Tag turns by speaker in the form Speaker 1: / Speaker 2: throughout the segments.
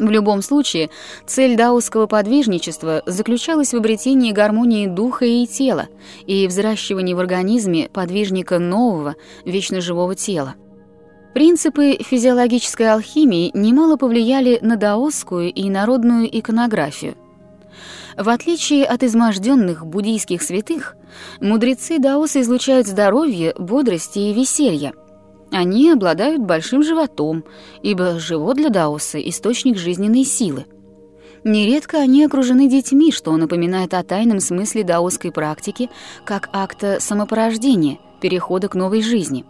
Speaker 1: В любом случае, цель даосского подвижничества заключалась в обретении гармонии духа и тела и взращивании в организме подвижника нового, вечно живого тела. Принципы физиологической алхимии немало повлияли на даосскую и народную иконографию. В отличие от изможденных буддийских святых, мудрецы даоса излучают здоровье, бодрость и веселье – они обладают большим животом, ибо живот для даоса — источник жизненной силы. Нередко они окружены детьми, что напоминает о тайном смысле даосской практики как акта самопорождения, перехода к новой жизни.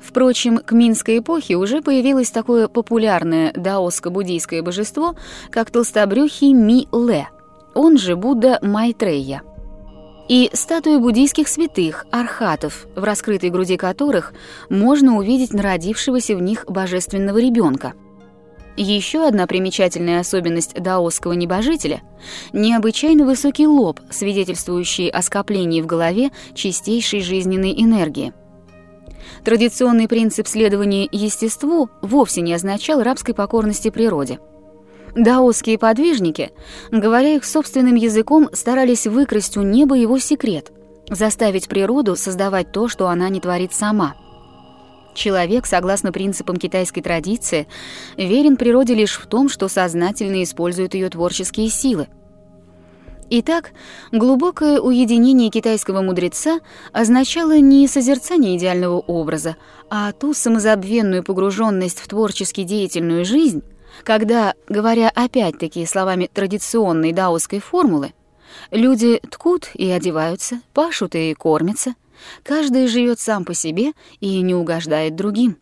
Speaker 1: Впрочем, к минской эпохе уже появилось такое популярное даоско-буддийское божество, как толстобрюхий Ми-Ле, он же Будда Майтрея и статуи буддийских святых, архатов, в раскрытой груди которых можно увидеть народившегося в них божественного ребенка. Еще одна примечательная особенность даосского небожителя — необычайно высокий лоб, свидетельствующий о скоплении в голове чистейшей жизненной энергии. Традиционный принцип следования естеству вовсе не означал рабской покорности природе — Даосские подвижники, говоря их собственным языком, старались выкрасть у неба его секрет, заставить природу создавать то, что она не творит сама. Человек, согласно принципам китайской традиции, верен природе лишь в том, что сознательно использует ее творческие силы. Итак, глубокое уединение китайского мудреца означало не созерцание идеального образа, а ту самозабвенную погруженность в творчески деятельную жизнь, когда, говоря опять-таки словами традиционной даосской формулы, люди ткут и одеваются, пашут и кормятся, каждый живет сам по себе и не угождает другим.